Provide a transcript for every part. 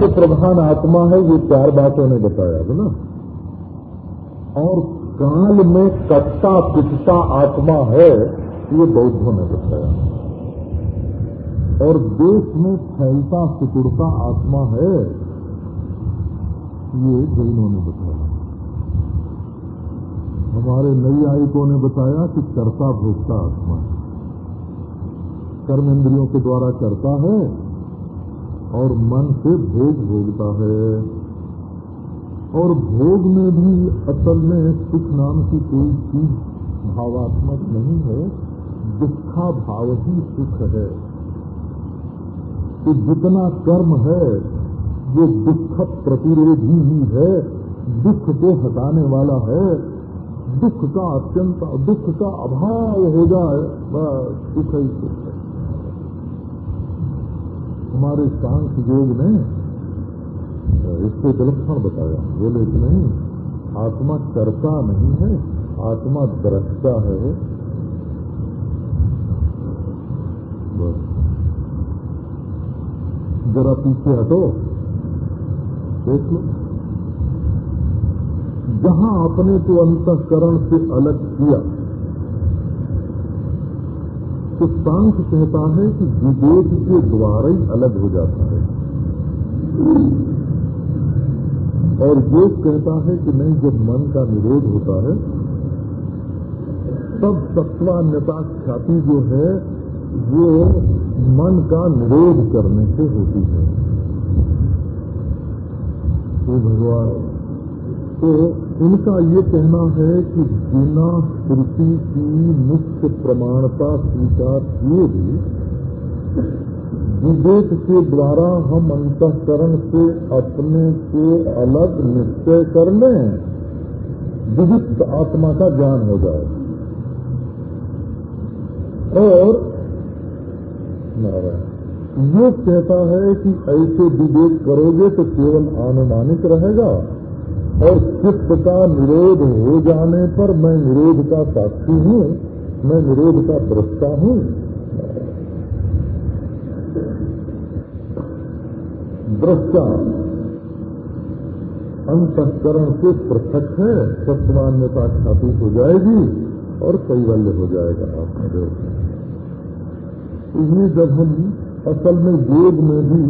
तो प्रधान आत्मा है, ये चार बातों ने बताया, है ना? और काल में कट्टा पिटता आत्मा है, ये बौद्धों ने बताया। और देश में फैलता सिकुड़ता आत्मा है, ये जैनों ने बताया। हमारे नई आयुकों ने बताया कि कर्ता भोगता आत्मा कर्म इंद्रियों के द्वारा करता है और मन से भोग भोगता है। और भोग में भी असल में सुख नाम की कोई चीज़ भावात्मक नहीं है दुखा भाव ही सुख है। तो जितना कर्म है वो दुख प्रतिरोधी ही है, दुख को हटाने वाला है, दुख का अत्यंत, दुख का अभाव हो जाए, बस सुख ही सुख। हमारे सांख्य योग ने इसको विलक्षण बताया। बोले कि नहीं, आत्मा करता नहीं है, आत्मा दृष्टा है। जरा पीछे हटो। देख लो। जहाँ आपने तो अंतकरण से अलग किया तो सांख्य कहता है कि विवेक के द्वारा ही अलग हो जाता है। और योग कहता है कि नहीं, जब मन का निरोध होता है, तब तत्वान्यता ख्याति जो है, वो मन का निरोध करने से होती है। तो भगवान तो इनका ये कहना है कि बिना श्रुति की मुख्य प्रमाणता स्वीकार किए भी विवेक के द्वारा हम अंतकरण से अपने को अलग निश्चय कर लें, विविध आत्मा का ज्ञान हो जाए। और ये कहता है कि ऐसे विवेक करोगे तो केवल अनुमानिक रहेगा। और चित्त का निरोध हो जाने पर मैं निरोध का साक्षी हूँ, मैं निरोध का दृष्टा हूँ। दृष्टा अंतकरण से पृथक है सत्मान्यता स्थापित हो जाएगी और कैवल्य हो जाएगा आत्मदेव। ये जब हम असल में योग में भी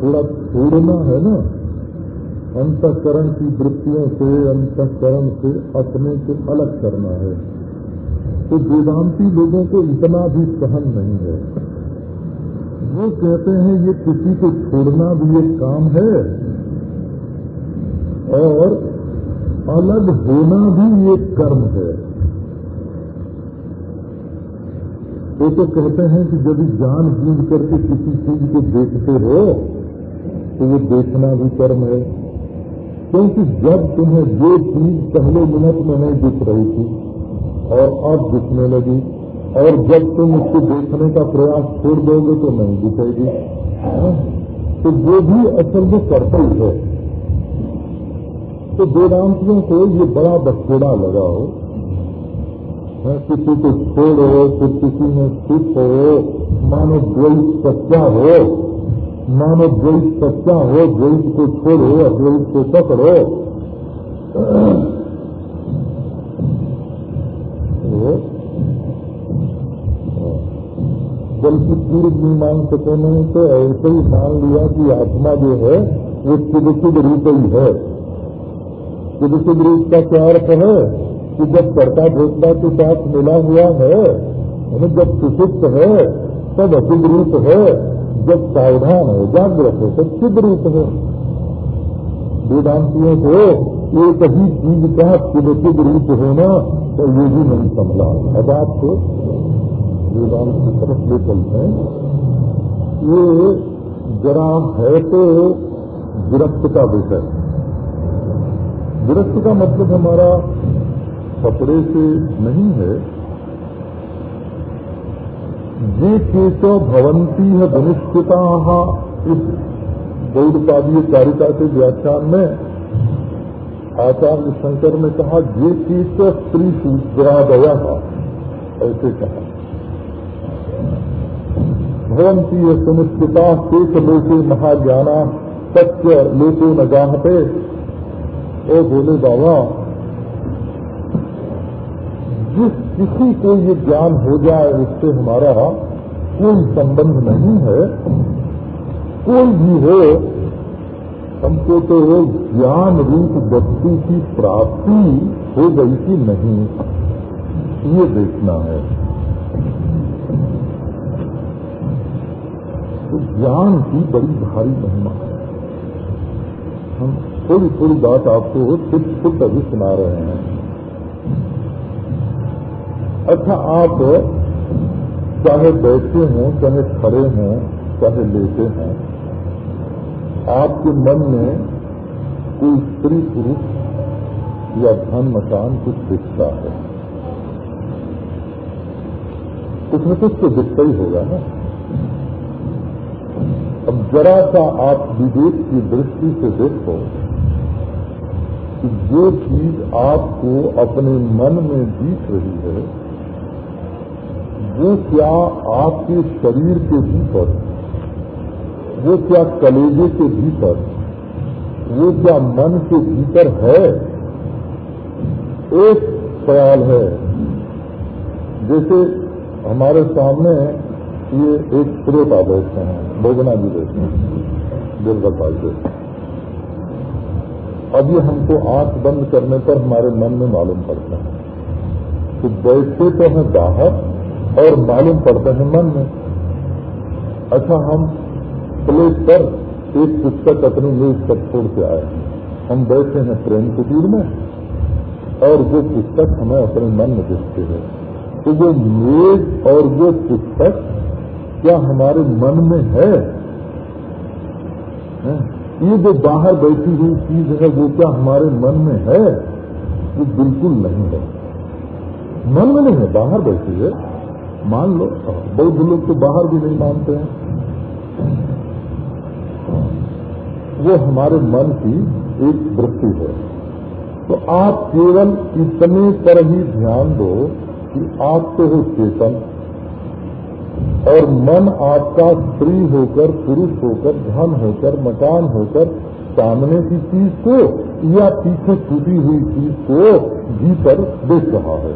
थोड़ा छोड़ना है ना अंतकरण की वृत्तियों से, अंतकरण से अपने को अलग करना है। तो वेदांती लोगों को इतना भी सहन नहीं है। वो कहते हैं, ये किसी को छोड़ना भी एक काम है और अलग होना भी एक कर्म है। वो तो कहते हैं कि यदि जान बूझ करके किसी चीज़ को देखते हो तो वो देखना भी कर्म है। क्योंकि जब तुम्हें जो चीज़ पहले मिनट में नहीं दिख रही थी, और अब दिखने लगी, और जब तुम उसको देखने का प्रयास छोड़ दोगे तो नहीं दिखेगी। तो वो भी असल में कर्तव्य है। तो वेदांतियों को ये बड़ा बखोड़ा लगा हो। किसी को छोड़ो फिर किसी में सुख हो, मानो द्वैत सच्चा हो। मानो द्वैत सच्चा हो द्वैत को छोड़ो अद्वैत को पकड़ो। बल्कि पूर्व मीमांसकों ने तो ऐसे ही मान लिया कि आत्मा जो है, वो चिदचिद रूप ही है। चिदचिद रूप का क्या अर्थ है? कि जब कर्ता भोक्ता के साथ मिला हुआ है जब सुषुप्त है, तब असिद रूप है। जब सावधान है जागृत है तब सिद्ध रूप है वेदांतियों को एक ही चीज़ का सिद्ध रूप होना तो ये भी नहीं संभला। अब आपको वेदांत की तरफ़ ले चलते हैं। ये जरा है तो विरक्त का विषय। विरक्त का मतलब हमारा कपड़े से नहीं है ये केशव भवंती है धनिष्ठिता इस गौड़पादीय कारिका के व्याख्यान में आचार्य शंकर ने कहा, ये केशव स्त्री सूत्रादया ऐसे कहा। भवंती है सुनिश्चिता शेष लोके महाज्ञाना सत्य लोको न गाहते ओ बोले, बाबा, जिस किसी को ये ज्ञान हो जाए, उससे हमारा कोई संबंध नहीं है। कोई भी हो, हमको तो ज्ञान रूप वस्तु की प्राप्ति हो गई कि नहीं, ये देखना है। तो ज्ञान की बड़ी भारी महिमा है। हम थोड़ी थोड़ी बात आपको खुद खुद अभी सुना रहे हैं। अच्छा आप चाहे बैठे हों, चाहे खड़े हों, चाहे लेटे हों, आपके मन में कोई स्त्री पुरुष या धन मकान कुछ दिखता है। कुछ न कुछ तो दिखता ही होगा ना। अब जरा सा आप विवेक की दृष्टि से देखो कि जो चीज़ आपको अपने मन में दिख रही है वो क्या आपके शरीर के भीतर, वो क्या कलेजे के भीतर, वो क्या मन के भीतर है? एक सवाल है। जैसे हमारे सामने ये एक श्रोता बैठते हैं, भोजना जी बैठते हैं दुर्गा से। अब ये हमको आँख बंद करने पर हमारे मन में मालूम पड़ता है कि बैठते तो हैं बाहर और मालूम पड़ते हैं मन में। अच्छा हम प्लेट पर एक पुस्तक अपनी मेज पर छोड़ के आए। हम बैठे हैं प्रेम कुटीर में, और वो पुस्तक हमें अपने मन में दिखते हैं। तो वो मेज और वो पुस्तक क्या हमारे मन में है? ये जो बाहर बैठी हुई चीज़ है, वो क्या हमारे मन में है? वो बिल्कुल नहीं है। मन में नहीं है, बाहर बैठी है। मान लो, बौद्ध लोग तो बाहर भी नहीं मानते हैं। वो हमारे मन की एक वृत्ति है। तो आप केवल इतने पर ही ध्यान दो कि आप तो हो चेतन, और मन आपका स्त्री होकर, पुरुष होकर, धन होकर, मकान होकर, सामने की चीज़ को या पीछे टूटी हुई चीज़ को भीतर देख रहा है।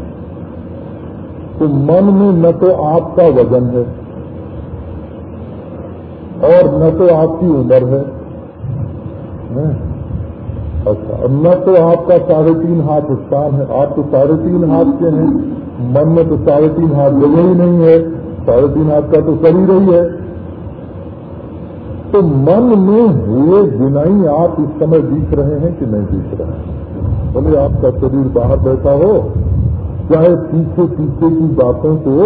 तो मन में न तो आपका वज़न है और न तो आपकी उम्र है। अच्छा न तो आपका साढ़े तीन हाथ स्थान है। आप तो साढ़े तीन हाथ के हैं। मन में तो साढ़े तीन हाथ जगह ही नहीं है। साढ़े तीन हाथ का तो शरीर ही है। तो मन में हुए ही आप इस समय दिख रहे हैं कि नहीं दिख रहे हैं? बोले आपका शरीर बाहर बैठा हो चाहे पीछे पीछे की बातों को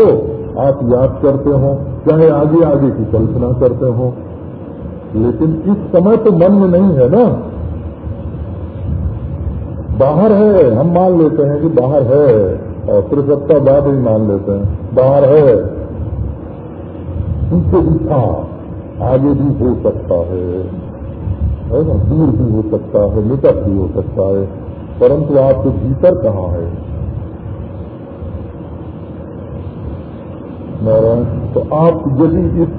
आप याद करते हो, चाहे आगे आगे की कल्पना करते हो। लेकिन इस समय तो मन में नहीं है ना। बाहर है, हम मान लेते हैं कि बाहर है, और त्रिसत्ता बाद ही मान लेते हैं, बाहर है। पीछे भी था, आगे भी हो सकता है। है ना? दूर भी हो सकता है, निकट भी हो सकता है, परंतु आपके भीतर कहाँ है? नारायण तो आप यदि इस,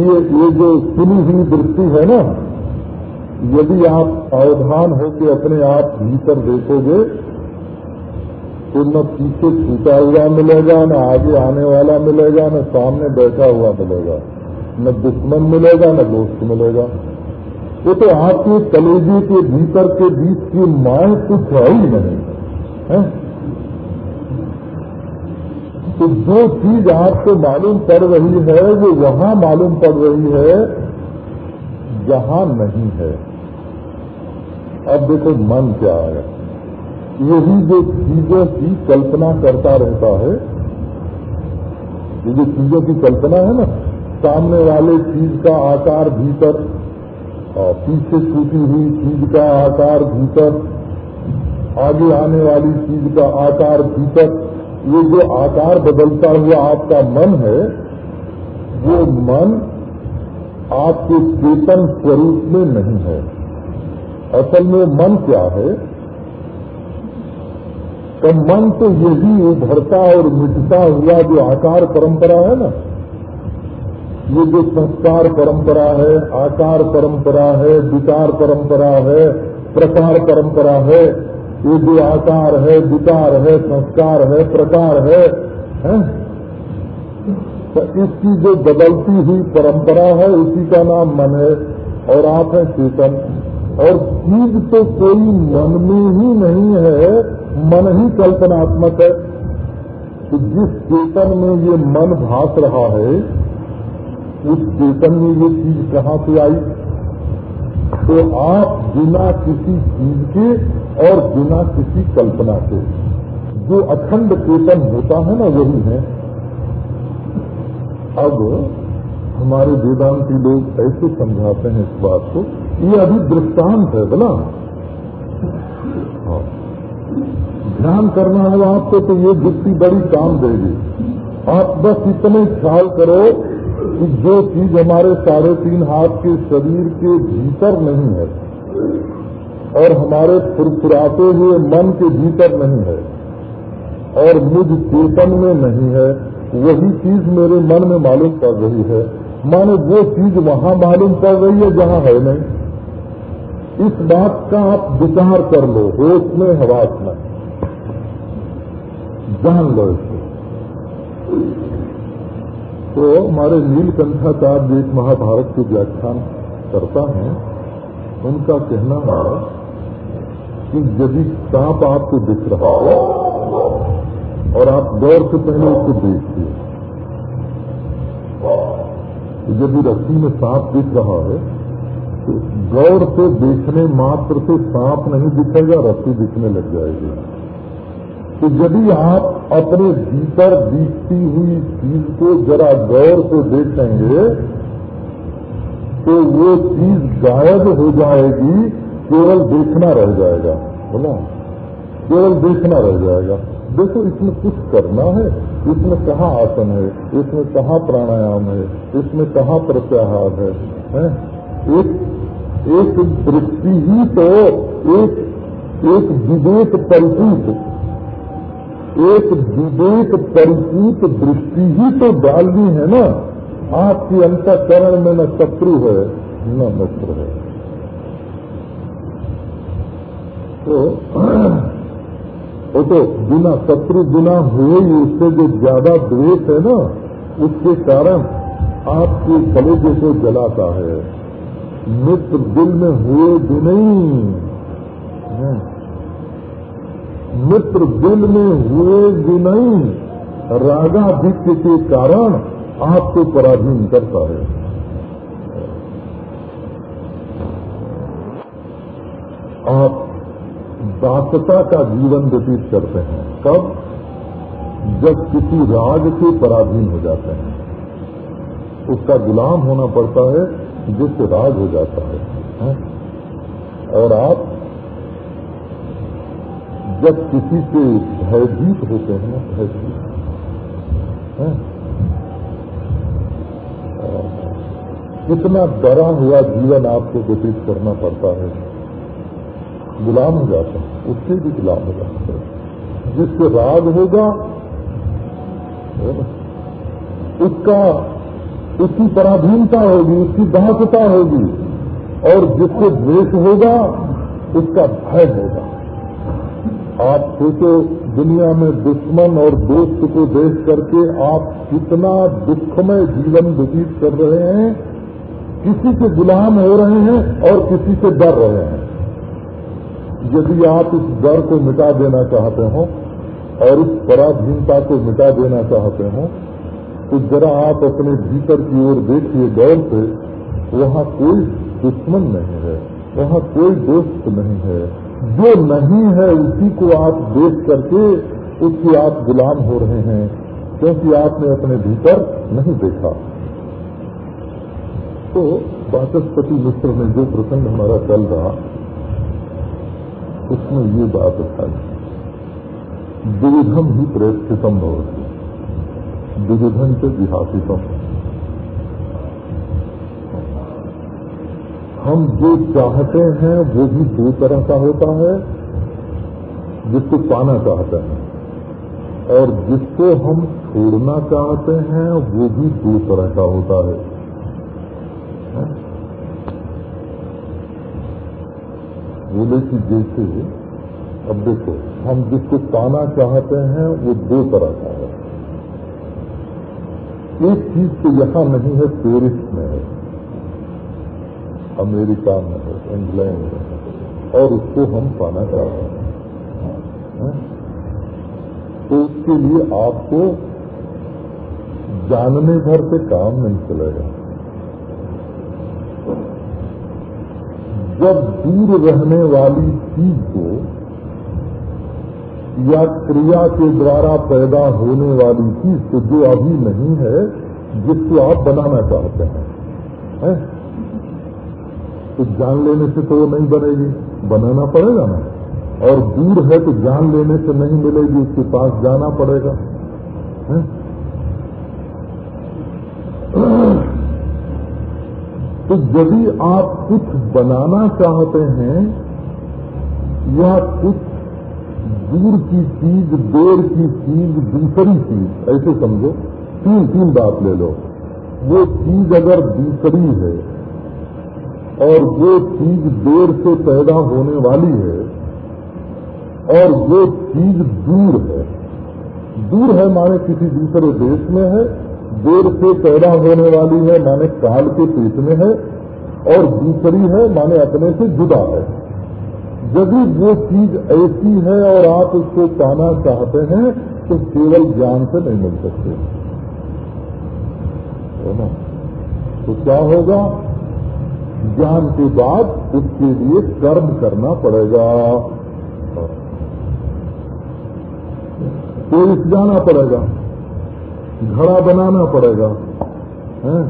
ये ये जो सुनी हुई दृष्टि है ना, यदि आप सावधान होकर अपने आप भीतर देखोगे तो न पीछे छूटा हुआ मिलेगा, न आगे आने वाला मिलेगा, न सामने बैठा हुआ मिलेगा, न दुश्मन मिलेगा, न दोस्त मिलेगा। वो तो आपके कलेजे के भीतर के बीच की माए कुछ है ही नहीं, है? तो जो चीज़ आपको मालूम पड़ रही है वो वहाँ मालूम पड़ रही है जहाँ नहीं है। अब देखो मन क्या है। यही जो चीज़ों की कल्पना करता रहता है, ये जो चीज़ों की कल्पना है ना, सामने वाले चीज़ का आकार भीतर, और पीछे टूटी हुई चीज़ का आकार भीतर, आगे आने वाली चीज़ का आकार भीतर ये जो आकार बदलता हुआ आपका मन है, वो मन आपके चेतन स्वरूप में नहीं है। असल में मन क्या है? तो मन तो यही उभरता और मिटता हुआ जो आकार परंपरा है ना, ये जो संस्कार परंपरा है, आकार परंपरा है विचार परंपरा है प्रकार परंपरा है ये जो आकार है विकार है संस्कार है प्रकार है, है? तो इसकी जो बदलती हुई परंपरा है उसी का नाम मन है और आप हैं चेतन। और चीज़ तो कोई मन में ही नहीं है मन ही कल्पनात्मक है। तो जिस चेतन में ये मन भास रहा है उस चेतन में ये चीज़ कहाँ से आई? तो आप बिना किसी चीज़ के और बिना किसी कल्पना के, जो अखंड चेतन होता है ना, वही है। अब हमारे वेदांति लोग ऐसे समझाते हैं इस बात को, ये अभी दृष्टांत है बोला हाँ। ध्यान करना है आपको तो ये युक्ति बड़ी काम देगी। आप बस इतने ख्याल करो जो चीज़ हमारे साढ़े तीन हाथ के शरीर के भीतर नहीं है, और हमारे फुरफुराते हुए मन के भीतर नहीं है, और मुझ चेतन में नहीं है, वही चीज़ मेरे मन में मालूम पड़ रही है। माने वो चीज़ वहाँ मालूम पड़ रही है, जहाँ है नहीं। इस बात का आप विचार कर लो, होश में, हवास में। जान लो इसे। तो हमारे नीलकंठाचार्य एक महाभारत के व्याख्यान करता है। उनका कहना है कि यदि सांप आपको दिख रहा हो और आप गौर से पहले उसको देखिए तो यदि रस्सी में सांप दिख रहा है तो गौर से देखने मात्र से सांप नहीं दिखेगा, रस्सी दिखने लग जाएगी। तो यदि आप अपने भीतर दिखती हुई चीज़ को जरा गौर से देखेंगे तो वो चीज़ गायब हो जाएगी केवल देखना रह जाएगा। बोला? केवल देखना रह जाएगा। देखो इसमें कुछ करना है। इसमें कहाँ आसन है? इसमें कहाँ प्राणायाम है? इसमें कहाँ प्रत्याहार है, है? एक एक दृष्टि ही तो एक एक विवेक परिचित एक विवेक परिचित दृष्टि ही तो डालनी है ना। आपकी अंतकरण में न शत्रु है, न मित्र है। तो वो तो बिना शत्रु, बिना हुए ही उससे जो ज़्यादा द्वेष है ना, उसके कारण आपके कलेजे को जलाता है। मित्र दिल में हुए भी नहीं। मित्र दिल में हुए नहीं रागाधिक्य के कारण आपको पराधीन करता है आप दासता का जीवन व्यतीत करते हैं कब जब किसी राग के पराधीन हो जाते हैं उसका गुलाम होना पड़ता है जिससे राग हो जाता है, है? और आप जब किसी से भयभीत होते हैं, भयभीत। कितना डरा हुआ जीवन आपको व्यतीत करना पड़ता है। गुलाम हो जाता है, उससे भी गुलाम हो जाता है। जिससे राग होगा उसका, उसकी पराधीनता होगी, उसकी दासता होगी, और जिससे द्वेष होगा, उसका भय होगा। आप सोचो, दुनिया में दुश्मन और दोस्त को देख करके आप कितना दुखमय जीवन व्यतीत कर रहे हैं। किसी के गुलाम हो रहे हैं और किसी से डर रहे हैं। यदि आप इस डर को मिटा देना चाहते हो और इस पराधीनता को मिटा देना चाहते हो तो जरा आप अपने भीतर की ओर देखिए गौर से, वहाँ कोई दुश्मन नहीं है, वहाँ कोई दोस्त नहीं है। जो नहीं है उसी को आप देख करके उसके आप गुलाम हो रहे हैं, क्योंकि आपने अपने भीतर नहीं देखा। तो वाचस्पति मिश्र में जो प्रसंग हमारा चल रहा, उसमें ये बात उठाई। विविधम ही प्रेक्षितम भवती। विविधन से विहासितम हम जो चाहते हैं, वो भी दो तरह का होता है, जिसको पाना चाहते हैं। और जिसको हम छोड़ना चाहते हैं, वो भी दो तरह का होता है। हाँ? बोले कि जैसे, अब देखो, हम जिसको पाना चाहते हैं, वो दो तरह का है। एक चीज़ तो यहाँ नहीं है पेरिस में है। अमेरिका में है, इंग्लैंड में है, और उसको हम पाना चाहते हैं। तो उसके लिए आपको जानने भर से काम नहीं चलेगा। जब दूर रहने वाली चीज़ को या क्रिया के द्वारा पैदा होने वाली चीज़ तो जो अभी नहीं है, जिसको आप बनाना चाहते हैं, है? तो जान लेने से तो वो नहीं बनेगी। बनाना पड़ेगा ना। और दूर है तो जान लेने से नहीं मिलेगी, उसके पास जाना पड़ेगा? तो यदि आप कुछ बनाना चाहते हैं, या कुछ दूर की चीज़, देर की चीज़, दूसरी चीज़, ऐसे समझो तीन तीन बात ले लो। वो चीज़ अगर दूसरी है और वो चीज़ देर से पैदा होने वाली है और वो चीज़ दूर है। दूर है माने किसी दूसरे देश में है, देर से पैदा होने वाली है माने काल के पेट में है, और दूसरी है माने अपने से जुदा है। यदि वो चीज़ ऐसी है और आप उसको पाना चाहते हैं तो केवल ज्ञान से नहीं मिल सकते। है ना? तो क्या होगा? ज्ञान के बाद उसके लिए कर्म करना पड़ेगा। तो जाना पड़ेगा। घड़ा बनाना पड़ेगा। है?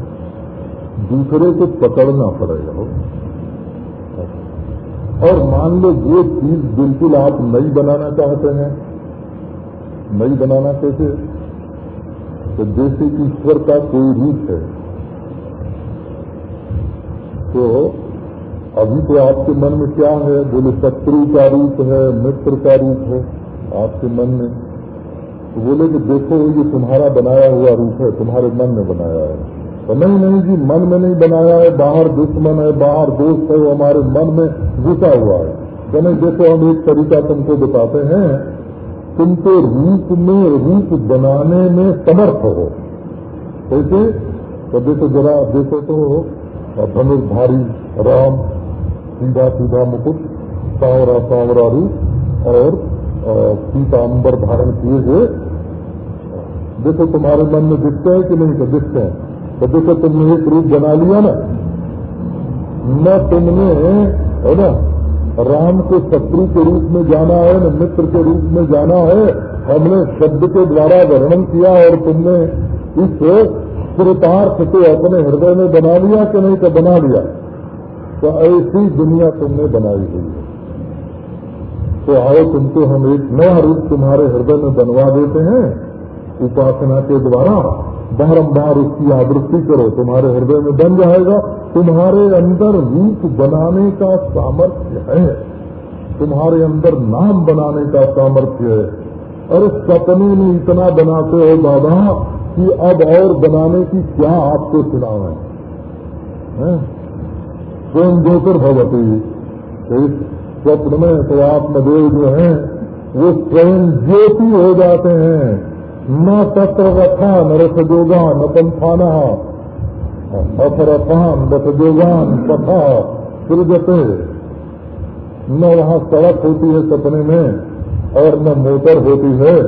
दूसरे को पकड़ना पड़ेगा। और मान लो ये चीज़ बिल्कुल आप नई बनाना चाहते हैं। नई बनाना कैसे? तो जैसे ईश्वर का कोई रूप है। तो अभी तो आपके मन में क्या है? बोले शत्रु का रूप है, मित्र का रूप है, आपके मन में। तो बोले कि देखो, ये तुम्हारा बनाया हुआ रूप है, तुम्हारे मन में बनाया है। तो नहीं नहीं जी, मन में नहीं बनाया है, बाहर दुश्मन है, बाहर दोस्त है, वो हमारे मन में घुसा हुआ है। तो नहीं, देखो, हम एक तरीका तुमको बताते हैं। तुम तो रूप में रूप बनाने में समर्थ हो। कैसे? तो देखो जरा, देखो तो धनुर्धारी राम, सीधा सीधा मुकुट, सांवरा सांवरा रूप, और पीताम्बर धारण किए हुए। देखो, तुम्हारे मन में दिखते हैं कि नहीं? तो दिखते हैं। तो देखो, तुमने एक रूप बना लिया ना। न तुमने, है ना, राम को शत्रु के रूप में जाना है, न मित्र के रूप में जाना है। हमने शब्द के द्वारा वर्णन किया और तुमने इस श्रुतार्थ को अपने हृदय में बना लिया कि नहीं तो बना लिया? तो ऐसी दुनिया तुमने बनाई हुई है। तो आओ तुमको हम एक नया रूप तुम्हारे हृदय में बनवा देते हैं। उपासना के द्वारा बारम्बार उसकी आवृत्ति करो। तुम्हारे हृदय में बन जाएगा। तुम्हारे अंदर रूप बनाने का सामर्थ्य है। तुम्हारे अंदर नाम बनाने का सामर्थ्य है। अरे सपने में इतना बनाते हो दादा कि अब और बनाने की क्या आपको चुनाव है? स्वयं जोकर भगवती इस स्वप्न में तो आत्मदेव जो है, वो स्वयं ज्योति हो जाते हैं। न तत्र रथा न रथजोगा न पंथाना। अथरथान रथजोगान पथा सृजते। न वहाँ सड़क होती है सपने में, और न मोटर होती है,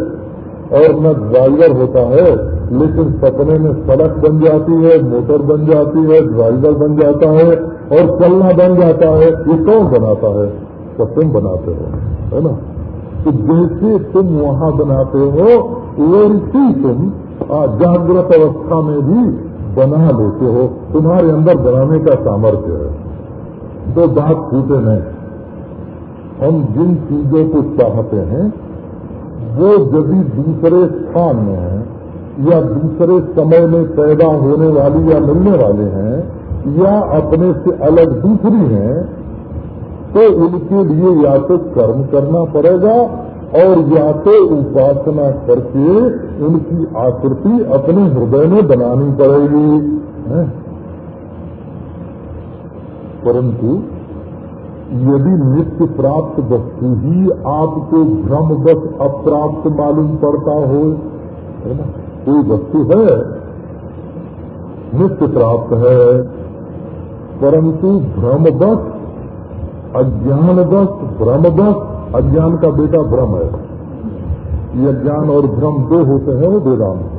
और न ड्राइवर होता है। लेकिन सपने में सड़क बन जाती है, मोटर बन जाती है ड्राइवर बन जाता है और चलना बन जाता है। ये कौन बनाता है? तो तुम बनाते हो, है ना? तो जैसे तुम वहाँ बनाते हो, वैसी तुम जागृत अवस्था में भी बना लेते हो। तुम्हारे अंदर बनाने का सामर्थ्य है। तो बात छूटे नहीं हम जिन चीज़ों को चाहते हैं, वो यदि दूसरे स्थान में है या दूसरे समय में पैदा होने वाली या मिलने वाले हैं, या अपने से अलग दूसरी हैं तो उनके लिए या तो कर्म करना पड़ेगा और या तो उपासना करके उनकी आकृति अपने हृदय में बनानी पड़ेगी। परंतु यदि नित्य प्राप्त वस्तु ही आपको भ्रमवश अप्राप्त मालूम पड़ता हो, है ना? कोई वस्तु है, नित्य प्राप्त है। परंतु भ्रमवश अज्ञानवश भ्रमवश अज्ञान का बेटा भ्रम है। ये अज्ञान और भ्रम दो होते हैं, वो वेदांत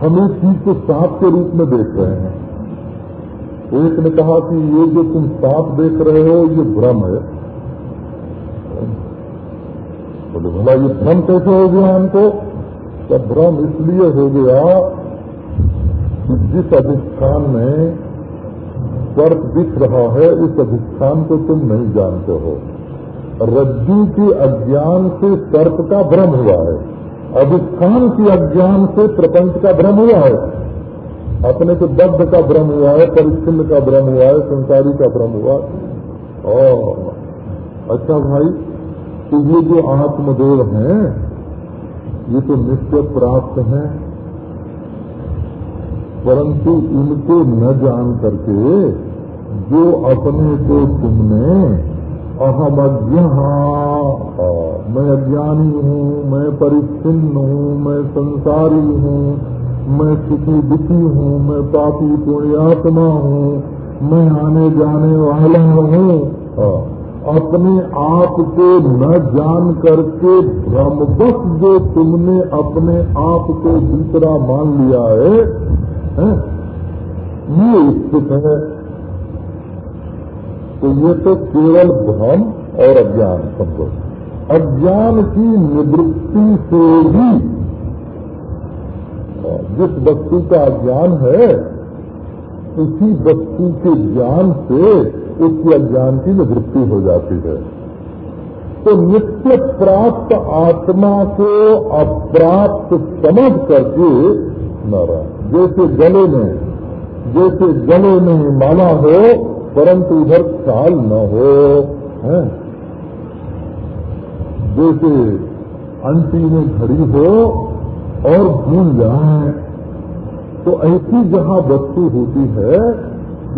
हम एक चीज़ को सांप के रूप में देख रहे हैं। एक ने कहा कि ये जो तुम सांप देख रहे हो, ये भ्रम है। बोले भला ये भ्रम कैसे हो गया हमको? तो भ्रम इसलिए हो गया कि जिस अधिष्ठान में सर्प दिख रहा है, इस अधिष्ठान को तुम नहीं जानते हो। रज्जु के अज्ञान से सर्प का भ्रम हुआ है। अधिष्ठान के अज्ञान से प्रपंच का भ्रम हुआ है। अपने को दग्ध का भ्रम हुआ है, परिच्छिन्न का भ्रम हुआ है, संसारी का भ्रम हुआ है। और अच्छा भाई तो ये जो आत्मदेव हैं, ये तो नित्य प्राप्त हैं। परंतु इनको न जान करके जो अपने को तुमने अहम अज्ञ मैं अज्ञानी हूँ, मैं परिच्छिन्न हूँ, मैं संसारी हूँ, मैं सुखी दुखी हूँ, मैं पापी पुण्यात्मा हूँ, मैं आने जाने वाला हूँ अपने आप को न जान करके भ्रमवश जो तुमने अपने आप को दूसरा मान लिया है, है? ये स्थित है तो ये तो केवल भ्रम और अज्ञान समझो अज्ञान की निवृत्ति से ही जिस वस्तु का ज्ञान है उसी वस्तु के ज्ञान से उसके अज्ञान की निवृत्ति हो जाती है। तो नित्य प्राप्त आत्मा को अप्राप्त समझ करके नारायण, जैसे गले में, जैसे गले में माला हो, परंतु उधर ख्याल न हो, है? जैसे अंटी में घड़ी हो और भूल जाए तो ऐसी जहाँ वस्तु होती है,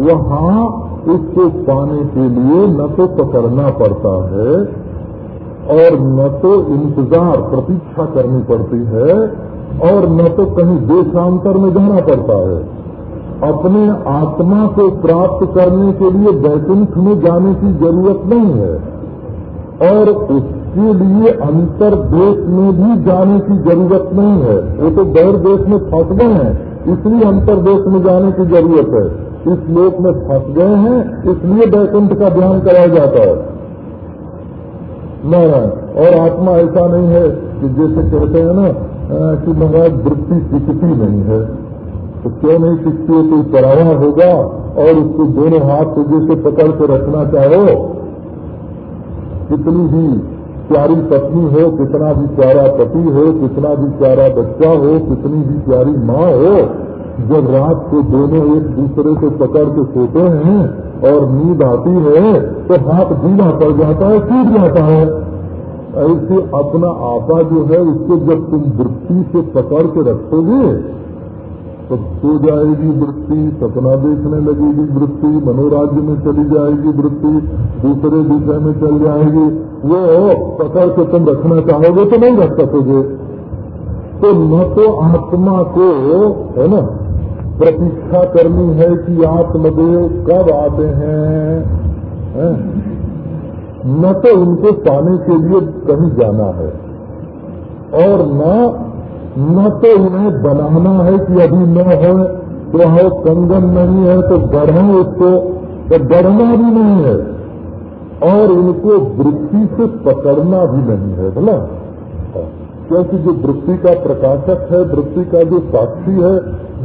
वहाँ उसको पाने के लिए न तो पकड़ना पड़ता है और न तो इंतज़ार, प्रतीक्षा करनी पड़ती है और न तो कहीं देशांतर में जाना पड़ता है। अपने आत्मा को प्राप्त करने के लिए वैकुंठ में जाने की ज़रूरत नहीं है और उसके लिए अंतर देश में भी जाने की ज़रूरत नहीं है। वो तो गैर देश में फंस गए हैं, इसलिए अंतर देश में जाने की ज़रूरत है। इस लोक में फंस गए हैं, इसलिए वैकुंठ का ध्यान कराया जाता है। नहीं और आत्मा ऐसा नहीं है कि जैसे कहते हैं ना कि महाराज वृत्ति टिकती नहीं है। तो क्यों नहीं सीखती है? कोई पराया होगा और उसको दोनों हाथ से जैसे पकड़ के रखना चाहो। कितनी भी प्यारी पत्नी हो, कितना भी प्यारा पति हो, कितना भी प्यारा बच्चा हो, कितनी भी प्यारी माँ हो जब रात को दोनों एक दूसरे को पकड़ के सोते हैं और नींद आती है तो हाथ ढीला पड़ जाता है टूट जाता है। ऐसे अपना आपा जो है, उसको जब तुम वृत्ति से पकड़ के रखोगे तो सो जाएगी वृत्ति, सपना देखने लगेगी वृत्ति, मनोराज्य में चली जाएगी वृत्ति, दूसरे विषय में चल जाएगी। वो पकड़ के तुम रखना चाहोगे तो नहीं रख सकोगे। तो न तो आत्मा को, है ना प्रतीक्षा करनी है कि आत्मदेव कब आते हैं, है? न तो उनको पाने के लिए कहीं जाना है, और न न तो उन्हें बनाना है कि अभी न हो तो हो कंगन नहीं है तो गढ़े उसको तो गढ़ना भी नहीं है, और उनको वृत्ति से पकड़ना भी नहीं है बोला क्योंकि जो वृत्ति का प्रकाशक है, वृत्ति का जो साक्षी है,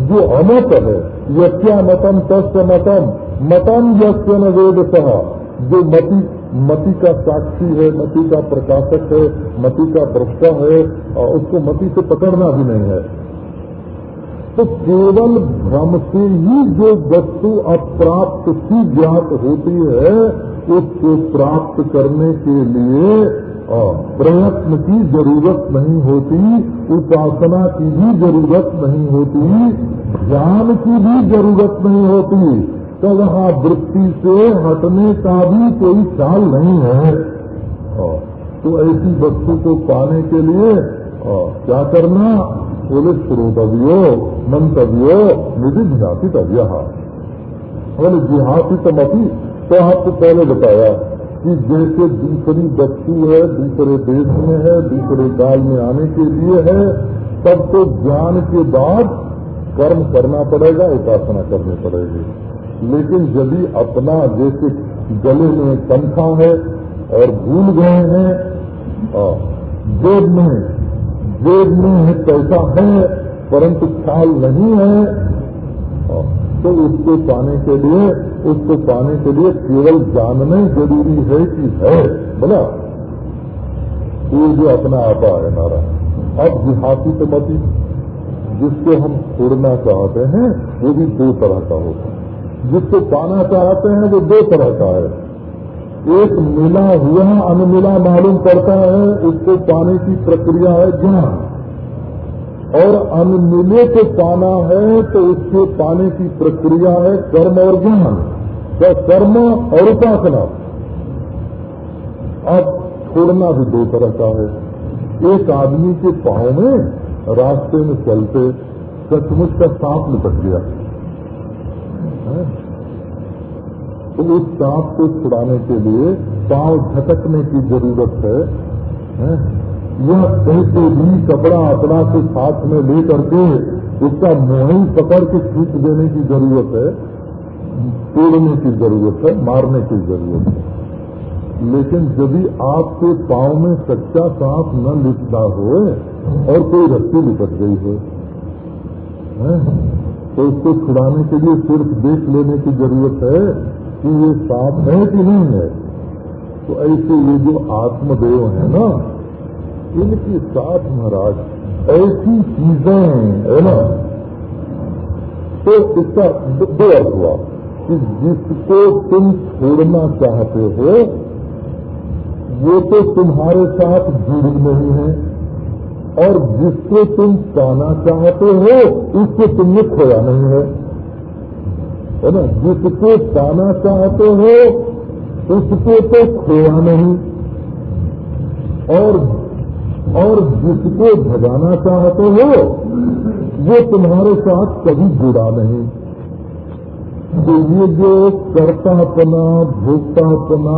जो अमत है यज्ञा मतम तस्व मतम मतम यज्ञ न वेद सहा जो मति मति का साक्षी है, मति का प्रकाशक है, मति का दृष्टा है और उसको मति से पकड़ना भी नहीं है। तो केवल भ्रम से ही जो वस्तु अप्राप्त की ज्ञात होती है, उसको प्राप्त करने के लिए प्रयत्न की ज़रूरत नहीं होती, उपासना की भी ज़रूरत नहीं होती ध्यान की भी ज़रूरत नहीं होती तो वहाँ वृत्ति से हटने का भी कोई चाल नहीं है। तो ऐसी वस्तु को पाने के लिए क्या करना? बोले, श्रोतव्यो, मंतव्यो निधि ज्ञापितव्य बोले, जिहासितमपी तो आपको पहले बताया कि जैसे दूसरी वस्तु है, दूसरे देश में है, दूसरे काल में आने के लिए है, तब तो ज्ञान के बाद कर्म करना पड़ेगा, उपासना करनी पड़ेगी। लेकिन यदि अपना जैसे गले में कंखा है और भूल गए हैं जेब में जेब में पैसा है, परंतु ख्याल नहीं है तो उसको पाने के लिए, उसको पाने के लिए केवल जानना ज़रूरी है कि है। बोला? ये जो अपना आपा है नारा अब जिहाती तो मती जिसको हम छोड़ना चाहते हैं, वो भी दो तरह का होता है। जिसको पाना चाहते हैं, वो दो तरह का है। एक मिला हुआ अनमिला मालूम पड़ता है, उसको पाने की प्रक्रिया है ज्ञान और अनमिले को पाना है तो उसको पाने की प्रक्रिया है कर्म और ज्ञान। तो कर्म और उपासना। अब छोड़ना भी दो तरह का है। एक आदमी के पाँव में रास्ते में चलते सचमुच का सांप निपट गया। तो उस सांप को छुड़ाने के लिए पाँव झटकने की ज़रूरत है, है? यह कैसे भी कपड़ा अपना से साथ में ले करके उसका मोही पकड़ के खींच देने की ज़रूरत है, तोड़ने की ज़रूरत है, मारने की ज़रूरत है। लेकिन यदि आपके पाँव में सच्चा सांप न लिपटा हो और कोई रस्सी लिपट गई हो तो उसको छुड़ाने के लिए सिर्फ़ देख लेने की ज़रूरत है कि ये सांप है कि नहीं है। तो ऐसे ये जो आत्मदेव है ना इनके साथ महाराज, ऐसी चीज़ें, है ना? तो इसका दो अर्थ हुआ कि जिसको तुम छोड़ना चाहते हो, वो तो तुम्हारे साथ जुड़ी नहीं है, और जिसको तुम पाना चाहते हो, उसको तुमने खोया नहीं है। है ना? जिसको पाना चाहते हो, उसको तो खोया नहीं। और और जिसको भगाना चाहते हो, वो तुम्हारे साथ कभी जुड़ा नहीं। तो ये जो कर्तापना भोक्तापना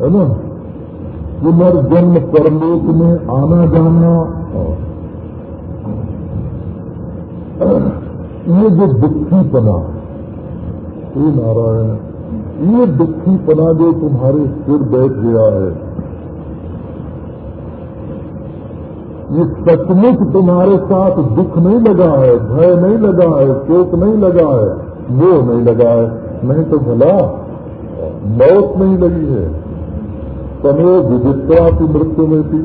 है ना? पुनर्जन्म परलोक में आना जाना। ये जो दुखीपना, हे नारायण, ये दुखीपना जो तुम्हारे सिर बैठ गया है ये सचमुच तुम्हारे साथ दुख नहीं लगा है, भय नहीं लगा है, शोक नहीं लगा है, वो नहीं लगा है। नहीं तो भला, मौत नहीं लगी है। तमो विदित्रा की मृत्यु में थी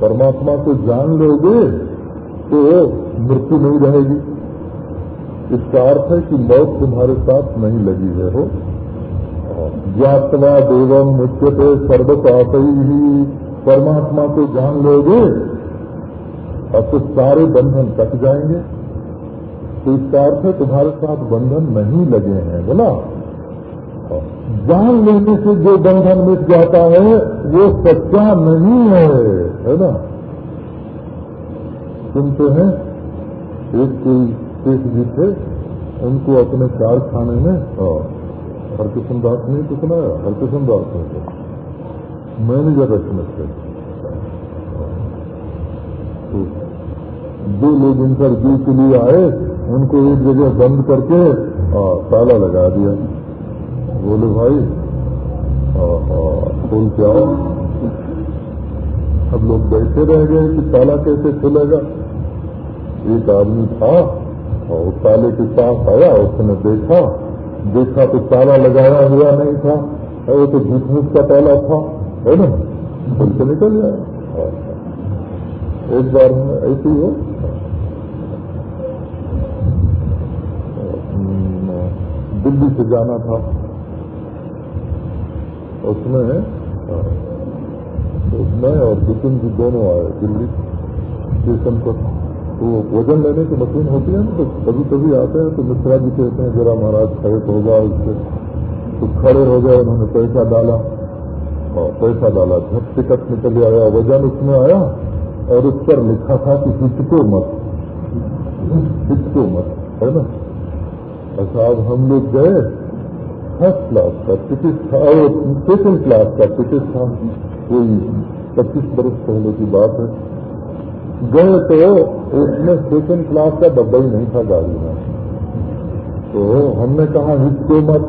परमात्मा को जान लोगे तो मृत्यु नहीं रहेगी। इसका अर्थ है कि मौत तुम्हारे साथ नहीं लगी है, हो। ज्ञातवा देवम मुख्यते सर्वपात ही परमात्मा को जान लोगे अब तो सारे बंधन कट जाएँगे। तो इसका अर्थ है तुम्हारे साथ बंधन नहीं लगे हैं, बोला। जान लेने से जो बंधन मिट जाता है, वो सच्चा नहीं है है ना? सुनते हैं, एक कोई शेख जी थे उनको अपने कारखाने में हरकिशन दास नहीं तो सुनाया हरकिशन दास ने थे मैनेजर रखने तो जो लोग इन पर इंटरव्यू के लिए आए उनको एक जगह बंद करके आ, ताला लगा दिया। बोले भाई खोल के आओ अब लोग बैठे रह गए कि ताला कैसे खुलेगा। एक आदमी था और ताले के पास आया उसने देखा। देखा तो ताला लगाया हुआ नहीं था वो तो झूठ का ताला था। है ना? खुल के निकल जाए। एक बार में ऐसे ही। हो दिल्ली से जाना था। उसमें उसमें और बिपिन जी दोनों आए दिल्ली। स्टेशन पर तो वज़न लेने की मशीन होती है ना तो कभी कभी आते हैं तो मिश्रा जी कहते हैं, जरा महाराज खड़े होगा उससे तो खड़े हो गए, उन्होंने पैसा डाला। और पैसा डाला झट टिकट निकल आया, वज़न उसमें आया, और उस पर लिखा था कि हिचको मत। हिचको मत, है ना? अच्छा अब हम लोग गए, फ़र्स्ट क्लास का टिकट था और सेकेंड क्लास का टिकट था कोई पच्चीस बरस पहले की बात है। गए तो उसमें सेकेंड क्लास का डब्बा ही नहीं था गाड़ी में। तो हमने कहा हिचको मत।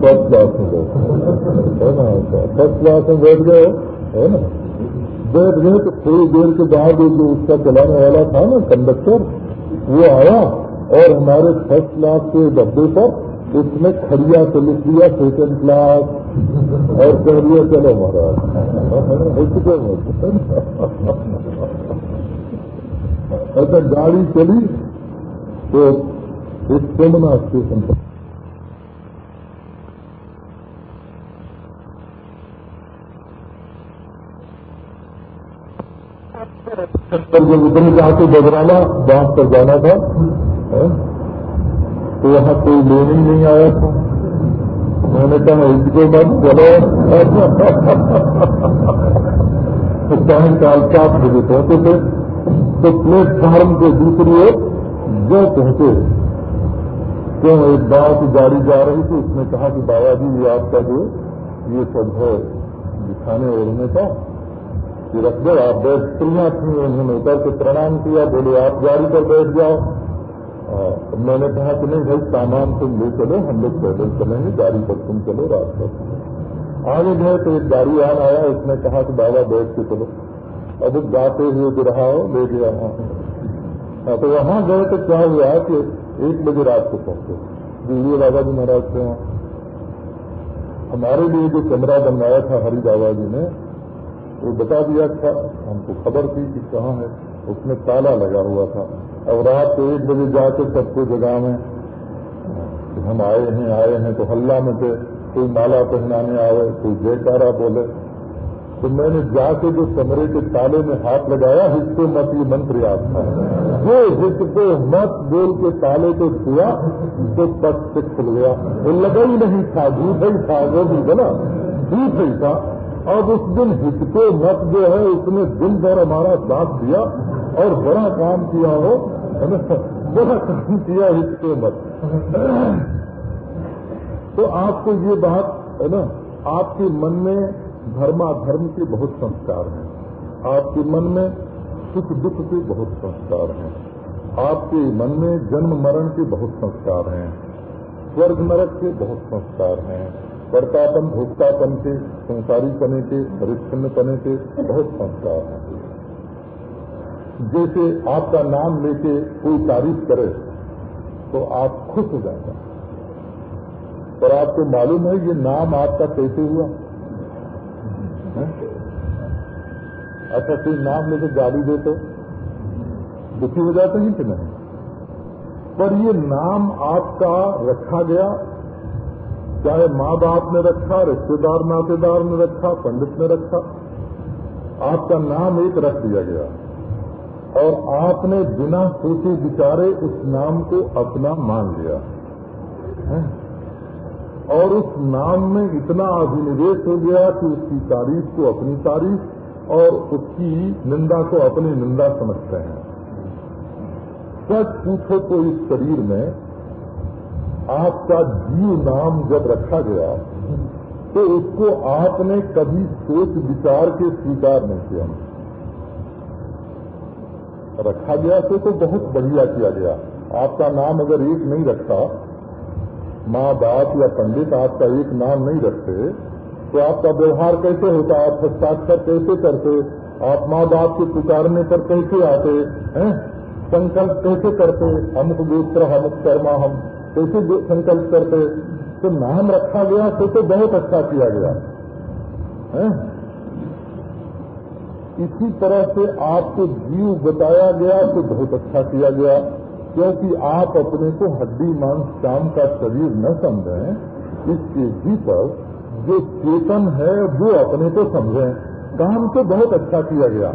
फ़र्स्ट क्लास में गए है ना? फ़र्स्ट क्लास में बैठ गए है ना? बैठ गए तो थोड़ी देर के बाद जो उसका चलाने वाला था ना, कंडक्टर, वो आया और हमारे फ़र्स्ट क्लास के डब्बे पर उसने खड़िया से लिख दिया सेकंड क्लास और कह दिया, चलो महाराज। ऐसा गाड़ी चली तो एक सोमनाथ पर जब उतनी कहा के बदराना पर जाना था, है? तो वहाँ कोई लेने नहीं आया था। मैंने कहा, इसके बाद चलो। तो सायकाल सात बजे पहुँचे थे तो प्लेटफार्म के दूसरी ओर जो पहुँचे। क्यों एक गाँव की गाड़ी जा रही थी, उसने कहा कि बाबा जी ये आपका जो ये सब है, दिखाने ओढ़ने का ये रख दो, आप बैठ स्त्रियाँ थी, उन्होंने उतर के प्रणाम किया, बोले, आप गाड़ी पर बैठ जाओ। मैंने कहा कि नहीं भाई, सामान तुम ले चलो, हम लोग पैदल चलेंगे, गाड़ी पर तुम चलो, रात पर आगे गए तो एक गाड़ी आन आया, उसने कहा कि बाबा बैठ के चलो। अब गाते हुए जो रहा हो ले गया तो वहाँ गए तो क्या हुआ कि एक बजे रात को पहुँचे। दिल्ली बाबा जी महाराज वहाँ। हमारे लिए जो कमरा बनवाया था हरि बाबा जी ने, वो बता दिया था, हमको खबर थी कि कहाँ है, उसमें ताला लगा हुआ था। और रात को एक बजे जाके सबको जगह में हम आए हैं आए हैं तो हल्ला में थे कोई माला पहनाने आवे, कोई जयकारा बोले। तो मैंने जाके जो कमरे के ताले में हाथ लगाया, हिस्से मत ये मंत्र याद था। जो हिस्से मत बोल के ताले को छुआ तो पट से खुल गया। वो लगा ही नहीं था झूठ ही था, वो भी बना। झूठ ही था। अब उस दिन हिचको मत जो है, उसने दिन भर हमारा साथ दिया और बड़ा काम किया हो बड़ा काम किया हिचको मत। तो आपको ये बात, है ना, आपके मन में धर्माधर्म के बहुत संस्कार हैं। आपके मन में सुख दुख के बहुत संस्कार हैं। आपके मन में जन्म मरण के बहुत संस्कार हैं। स्वर्ग नरक के बहुत संस्कार हैं। कर्तापन, भोक्तापन के, संसारी पने के, परिच्छिन्न पने के बहुत संस्कार हैं। जैसे आपका नाम लेके कोई तारीफ़ करे तो आप खुश हो जाते हैं। पर आपको मालूम है ये नाम आपका कैसे हुआ? अच्छा कोई नाम लेके गाली तो? दुखी हो जाते हैं कि नहीं? पर ये नाम आपका रखा गया, चाहे माँ बाप ने रखा, रिश्तेदार नातेदार ने रखा, पंडित ने रखा, आपका नाम एक रख दिया गया। और आपने बिना सोचे विचारे उस नाम को अपना मान लिया। है? और उस नाम में इतना अभिनिवेश हो गया कि उसकी तारीफ़ को अपनी तारीफ़ और उसकी निंदा को अपनी निंदा समझते हैं। सच पूछो तो इस शरीर में आपका जीव नाम जब रखा गया तो उसको आपने कभी सोच विचार के स्वीकार नहीं किया। रखा गया तो, तो बहुत बढ़िया किया गया। आपका नाम अगर एक नहीं रखा माँ बाप या पंडित आपका एक नाम नहीं रखते तो आपका व्यवहार कैसे होता? आप हस्ताक्षर कैसे करते? आप माँ बाप के पुकारने पर कैसे आते? हैं? संकल्प कैसे करते? अमुक गोत्र अमुक कर्मा हम कैसे संकल्प करते? तो नाम रखा गया तो तो बहुत अच्छा किया गया। है? इसी तरह से आपको जीव बताया गया तो बहुत अच्छा किया गया। क्योंकि आप अपने को हड्डी, मांस शाम का शरीर न समझें, इसके भीतर जो चेतन है, वो अपने को समझें। काम तो बहुत अच्छा किया गया।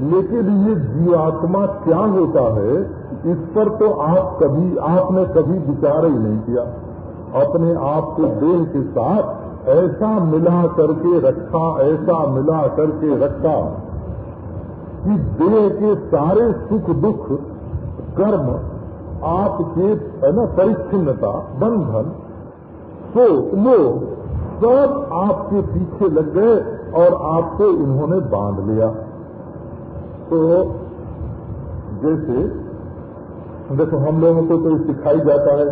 लेकिन ये जीवात्मा क्या होता है, इस पर तो आप कभी, आपने कभी विचार ही नहीं किया। अपने आप को देह के साथ ऐसा मिला करके रखा, ऐसा मिला करके रखा कि देह के सारे सुख दुख कर्म आपके है ना, परिच्छिन्नता, बंधन तो लो सब आपके पीछे लग गए और आपको इन्होंने बाँध लिया। तो जैसे, देखो, हम लोगों को तो सिखाई जाता है,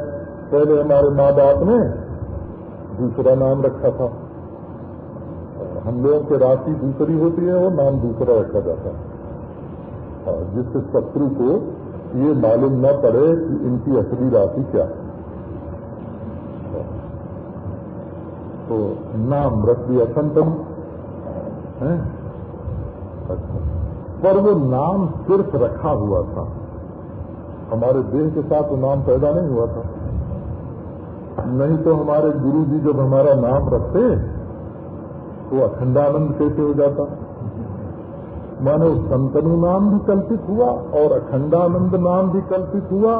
पहले हमारे माँ बाप ने दूसरा नाम रखा था। हम लोगों की राशि दूसरी होती है वो नाम दूसरा रखा जाता है। जिससे शत्रु को ये मालूम न पड़े कि इनकी असली राशि क्या है। तो नाम दिया संतन है? अच्छा। पर वो नाम सिर्फ़ रखा हुआ था। हमारे देह के साथ वो नाम पैदा नहीं हुआ था। नहीं तो हमारे गुरु जी जब हमारा नाम रखते तो अखंडानंद कैसे हो जाता? मानो संतनु नाम भी कल्पित हुआ और अखंडानंद नाम भी कल्पित हुआ,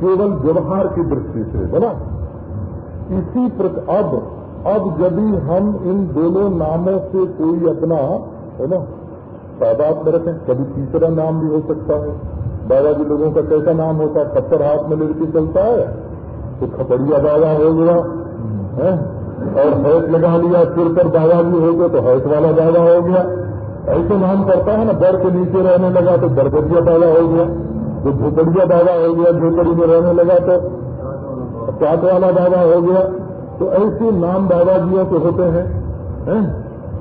केवल व्यवहार की दृष्टि से बोला इसी प्रकार अब अब यदि हम इन दोनों नामों से कोई अपना, है ना, तादाद में रखें, कभी तीसरा नाम भी हो सकता है। दादाजी लोगों का कैसा नाम होता है? पत्थर हाथ में लेके चलता है तो खपड़िया दादा हो गया, है? और हैत लगा लिया, सिर पर दादाजी हो गए तो हैत वाला दादा हो गया। ऐसे नाम करता है ना, दर के नीचे रहने लगा तो दरगजिया दादा हो गया, जो झोपड़िया दादा हो गया झोपड़ी में रहने लगा तो चाट वाला दादा हो गया तो ऐसे नाम दादाजियों के होते हैं, है?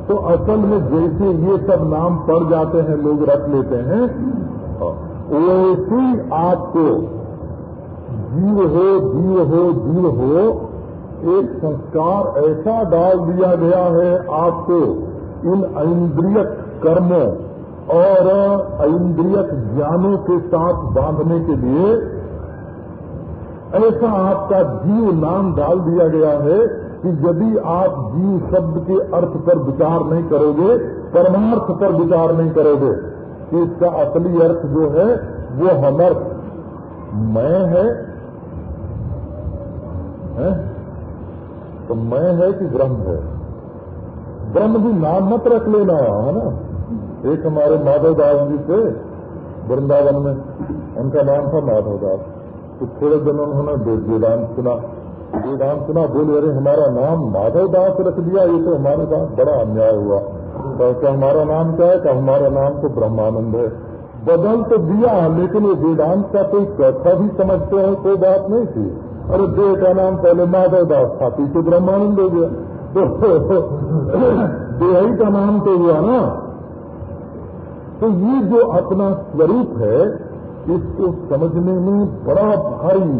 तो असल में जैसे ये सब नाम पड़ जाते हैं, लोग रख लेते हैं, वैसे आपको जीव हो जीव हो जीव हो, एक संस्कार ऐसा डाल दिया गया है आपको, इन इंद्रियक कर्मों और इंद्रियक ज्ञानों के साथ बांधने के लिए ऐसा आपका जीव नाम डाल दिया गया है कि यदि आप जीव शब्द के अर्थ पर विचार नहीं करोगे परमार्थ पर विचार नहीं करोगे कि इसका असली अर्थ जो है वो हमर्थ मैं है, है? तो मैं है कि ब्रह्म है। ब्रह्म भी नाम मत रख लेना है ना? एक हमारे माधव दास जी थे, वृंदावन में। उनका नाम था माधव दास तो थोड़े दिन उन्होंने वेदांत सुना। वेदांत सुना, बोले, अरे, हमारा नाम माधव दास रख दिया, ये तो हमारे साथ बड़ा अन्याय हुआ। तो क्या हमारा नाम क्या है? क्या हमारा नाम तो ब्रह्मानंद है। बदल तो दिया, लेकिन ये वेदांत का कोई कैसा भी समझते हैं, कोई बात नहीं थी। अरे देह का नाम पहले माधव दास था, पीछे ब्रह्मानंद हो गया। तो देही का नाम तो हुआ ना। तो ये जो अपना स्वरूप है, इसको समझने में बड़ा भारी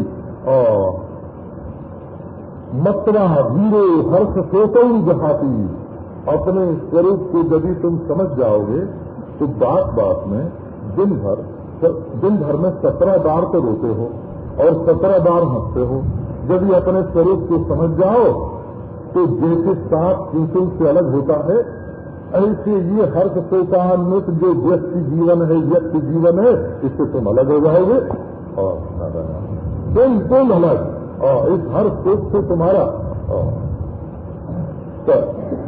मतवा वीरो हर्ष सोतई जहाती। अपने स्वरूप को यदि तुम समझ जाओगे तो बात बात में दिन भर दिन भर में सत्रह बार तो रोते हो, और सत्रह बार हँसते हो। यदि अपने स्वरूप को समझ जाओ तो जैसे सांप चींटू से अलग होता है ऐसे ये हर्ष शोकान्वित जो व्यक्ति जीवन है, व्यक्ति जीवन है, इससे तुम अलग हो जाओगे। और बिल्कुल अलग। और इस हर शोक से तुम्हारा।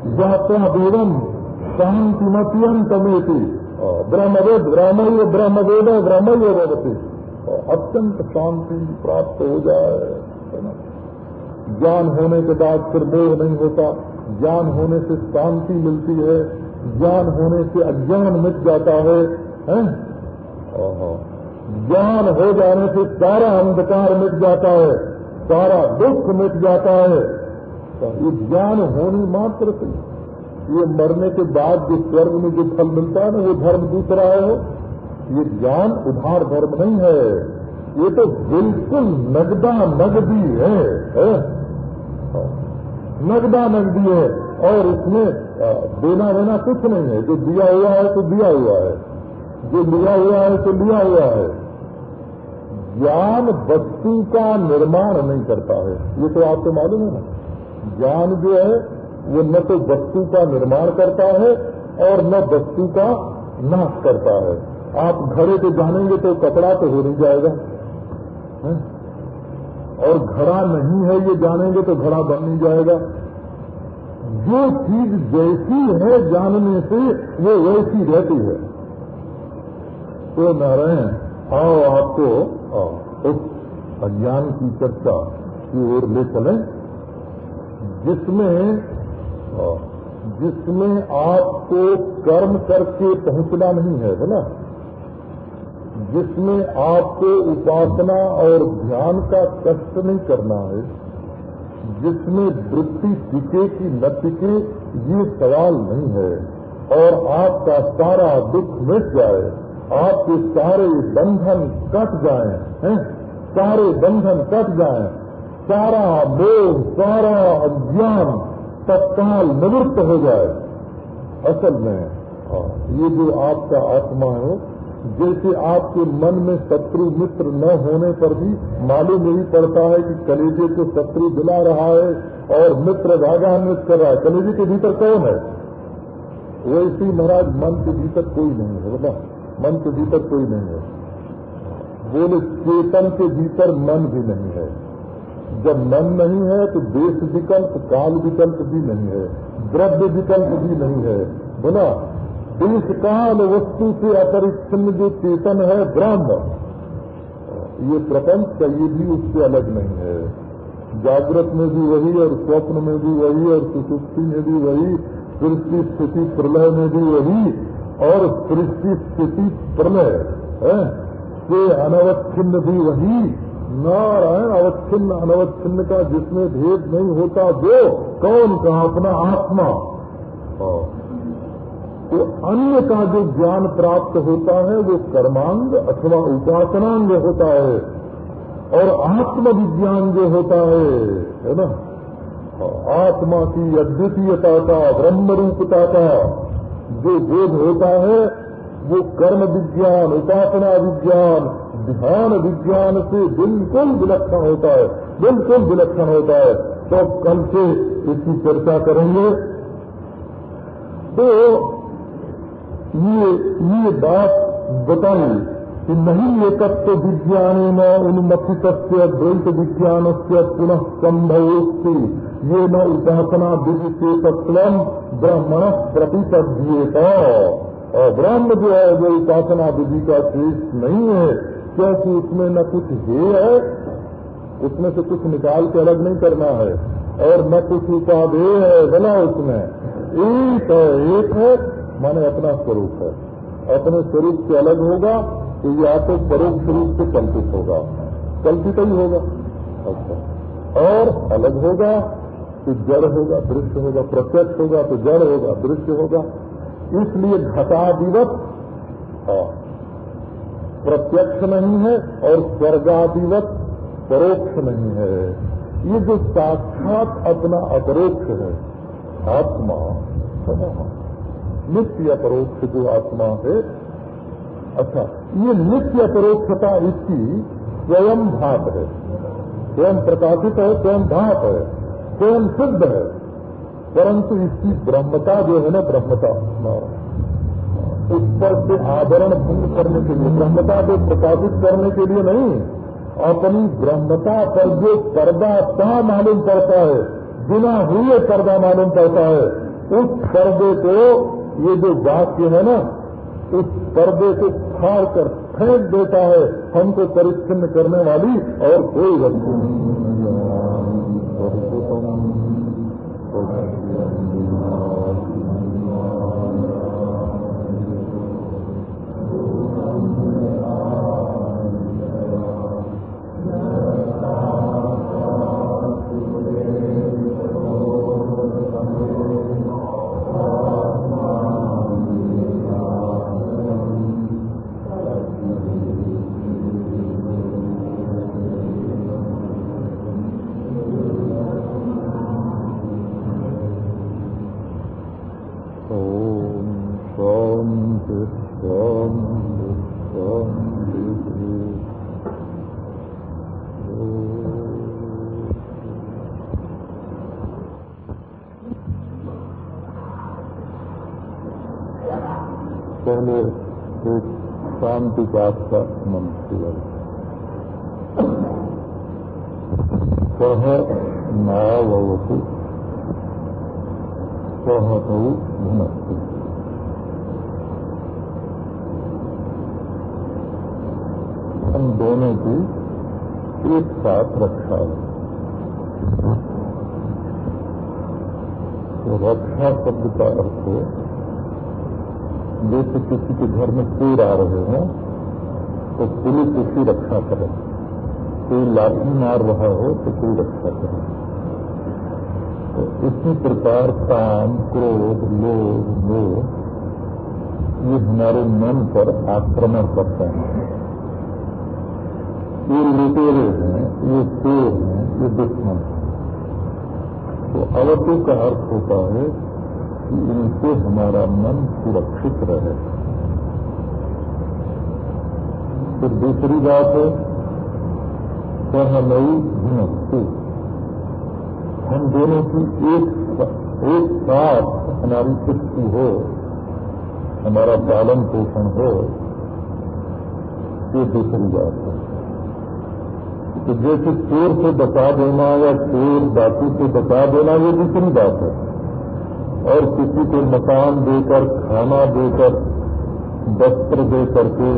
जाता वेदम शांतिमतियम तमेती ब्रह्मवेद ब्रह्म ब्रह्मवेद ब्रह्म वेदती अत्यंत शांति प्राप्त हो जाए। ज्ञान होने के बाद फिर मोह नहीं होता। ज्ञान होने से शांति मिलती है ज्ञान होने से अज्ञान मिट जाता है, है? ज्ञान हो जाने से सारा अंधकार मिट जाता है सारा दुख मिट जाता है। तो ये ज्ञान होने मात्र से ये मरने के बाद जो स्वर्ग में जो फल मिलता है ना वो धर्म दूसरा है। ये ज्ञान उधार धर्म नहीं है। ये तो बिल्कुल नगदा नगदी है, है? नगदा नगदी है और इसमें देना लेना कुछ नहीं है। जो दिया हुआ है तो दिया हुआ है। जो लिया हुआ है तो लिया हुआ है। ज्ञान वस्तु का निर्माण नहीं करता है। ये तो आपको मालूम है ना। ज्ञान जो है, वो न तो वस्तु का निर्माण करता है और न वस्तु का नाश करता है। आप घड़े पे जानेंगे तो कपड़ा तो हो नहीं जाएगा। है? और घड़ा नहीं है ये जानेंगे तो घड़ा बन नहीं जाएगा। जो चीज़ जैसी है जानने से वो वैसी रहती है। तो नारायण आओ आपको आओ, उस अज्ञान की चर्चा की ओर ले चले जिसमें जिसमें आपको कर्म करके पहुँचना नहीं है बोला जिसमें आपको उपासना और ध्यान का कष्ट नहीं करना है जिसमें वृत्ति टिके कि न टिके ये सवाल नहीं है। और आपका सारा दुख मिट जाए आपके सारे बंधन कट जाए हैं? सारे बंधन कट जाए। सारा मोह सारा अज्ञान तत्काल निवृत्त हो जाए। असल में हाँ, ये जो आपका आत्मा है जैसे आपके मन में शत्रु मित्र न होने पर भी मालूम यही पड़ता है कि कलेजे को शत्रु दिला रहा है और मित्र भागान्वित कर रहा है। कलेजे के भीतर कौन है? वैसे महाराज, मन के भीतर कोई नहीं है बोला मन के भीतर कोई नहीं है। बोले, चेतन के भीतर मन भी नहीं है। जब मन नहीं है तो देश विकल्प, काल विकल्प भी नहीं है। द्रव्य विकल्प भी नहीं है। बोला देश काल वस्तु से अपरिच्छिन्न जो चेतन है, ब्रह्म। ये प्रपंच का ये भी उससे अलग नहीं है। जागृत में भी वही और स्वप्न में भी वही और सुसुप्ति में भी वही, सृष्टि स्थिति प्रलय में भी वही और सृष्टि स्थिति प्रलय, है? से अनवच्छिन्न भी वही। नारायण, अवच्छिन्न, अनवच्छिन्न का जिसमें भेद नहीं होता, वो कौन का अपना आत्मा। तो अन्य का जो ज्ञान प्राप्त होता है, वो कर्मांग अथवा उपासनांग होता है। और आत्मविज्ञान जो होता है है ना? आत्मा की अद्वितीयता का ब्रह्म रूपता का जो बोध होता है, वो कर्म विज्ञान, उपासना विज्ञान, ध्यान विज्ञान से बिल्कुल विलक्षण होता है, बिल्कुल विलक्षण होता है। तो कल से इसकी चर्चा करेंगे। तो ये ये बात बताई कि नहीं ये तत्व विज्ञान न उन्मथित द्वैत विज्ञान से पुनः संभव ये न उपासना विधि तत्व ब्राह्मण प्रतिपद्येता और ब्रह्म जो है, वो उपासना विधि का शेष नहीं है, क्योंकि उसमें न कुछ हे है उसमें से कुछ निकाल के अलग नहीं करना है, और न कुछ उपाधेय है, बना उसमें। एक है एक है माने अपना स्वरूप है। अपने स्वरूप से अलग होगा तो या तो परोक्ष रूप से कल्पित होगा। कल्पित ही होगा। अच्छा। और अलग होगा तो जड़ होगा, दृश्य होगा, प्रत्यक्ष होगा तो जड़ होगा, दृश्य होगा। इसलिए घटादिवत प्रत्यक्ष नहीं है और स्वर्गादिवत परोक्ष नहीं है। ये जो साक्षात अपना अपरोक्ष है, आत्मा नित्य परोक्ष जो आत्मा है। अच्छा ये नित्य परोक्षता इसकी स्वयं भात है। स्वयं प्रकाशित है, स्वयं भात है, स्वयं सिद्ध है। परंतु इसकी ब्रह्मता जो है ना, ब्रह्मता उस पर से आवरण भंग करने के लिए, ब्रह्मता को प्रकाशित करने के लिए नहीं, अपनी ब्रह्मता पर जो पर्दा ता मालूम पड़ता है, बिना हुए पर्दा मालूम पड़ता है, उस पर्दे को ये जो वाक्य है ना, उस पर्दे से फाड़ कर फेंक देता है, हमको परिच्छिन्न करने वाली और कोई वस्तु नहीं पहले एक शांति का मंत्र सह नावतु सह भुनस्तु हम दोनों की एक साथ रक्षा है। तो रक्षा शब्द का अर्थ है जैसे किसी के घर में चोर आ रहे हैं तो पुलिस उसकी रक्षा करे। कोई लाठी मार रहा हो तो कोई रक्षा करे। तो इसी प्रकार काम, क्रोध, लोभ, मोह, ये हमारे मन पर आक्रमण करते हैं। ये लुटेरे हैं, ये चोर हैं, ये दुश्मन तो अवतु का अर्थ होता है कि इनसे हमारा मन सुरक्षित रहे। फिर दूसरी बात है सहनई भिनस्तु हम दोनों की एक एक साथ हमारी सृष्टि हो, हमारा पालन पोषण हो, ये दूसरी बात है। तो जैसे चोर से बचा देना या चोर डाकू से बचा देना, ये दूसरी बात है। और किसी को मकान देकर, खाना देकर, वस्त्र दे करके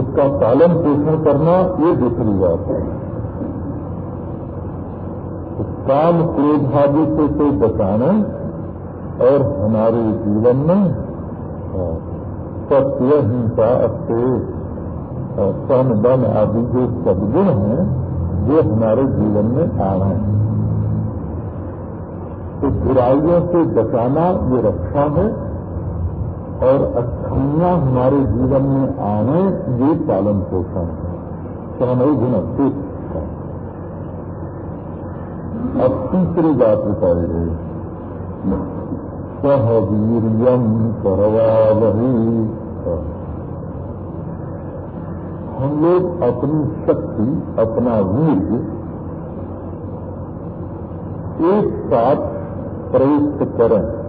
उसका पालन पोषण करना, ये दूसरी बात है। काम क्रोधादि से कोई बचाने और हमारे जीवन में सत्य, हिंसा अत्येष तन बन आदि जो सदगुण हैं, वो हमारे जीवन में आ रहे हैं। तो बुराइयों से बचाना ये रक्षा है और अच्छाइयाँ हमारे जीवन में आने, ये पालन पोषण है। समय गुण अब तीसरी बात बताई गई। सह वीरियम करवा वही हम लोग अपनी शक्ति, अपना वीर एक साथ प्रयुक्त करें।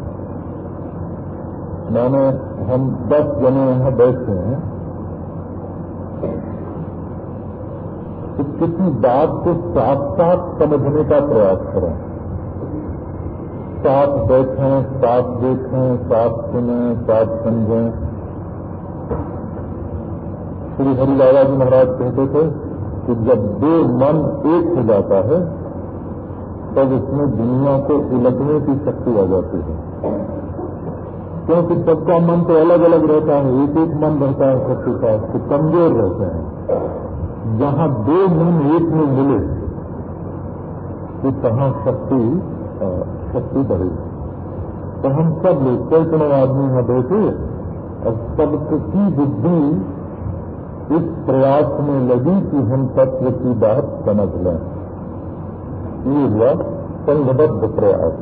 मैंने हम दस जने यहाँ बैठे हैं। तो किसी बात को साथ साथ समझने का प्रयास करें। साथ बैठें, साथ देखें, साथ सुने, साथ समझें। श्री हरिलाला जी महाराज कहते थे कि जब दो मन एक हो जाता है तब उसमें दुनिया को उलटने की शक्ति आ जाती है। क्योंकि सबका मन तो अलग अलग रहता है एक एक मन रहता है सबके पास तो कमज़ोर रहते हैं। जहाँ दो मन एक में मिले तो तहां शक्ति शक्ति बढ़ेगी तो हम सब लोग, कई आदमी यहाँ बैठे, और सबकी बुद्धि इस प्रयास में लगी कि हम तत्व की बात समझ लें। ये हुआ संघबद्ध प्रयास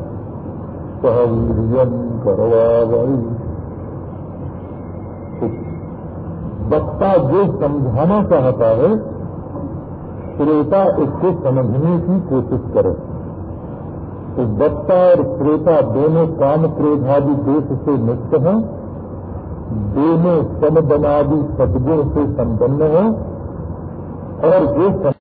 सहवीरियम करवाई वक्ता जो समझाना चाहता है, श्रोता उसको समझने की कोशिश करे। तो वक्ता और श्रोता दोनों काम क्रोधादि देश से मुक्त हैं, दोनों समबनादि सदगुण से संपन्न हो, और जो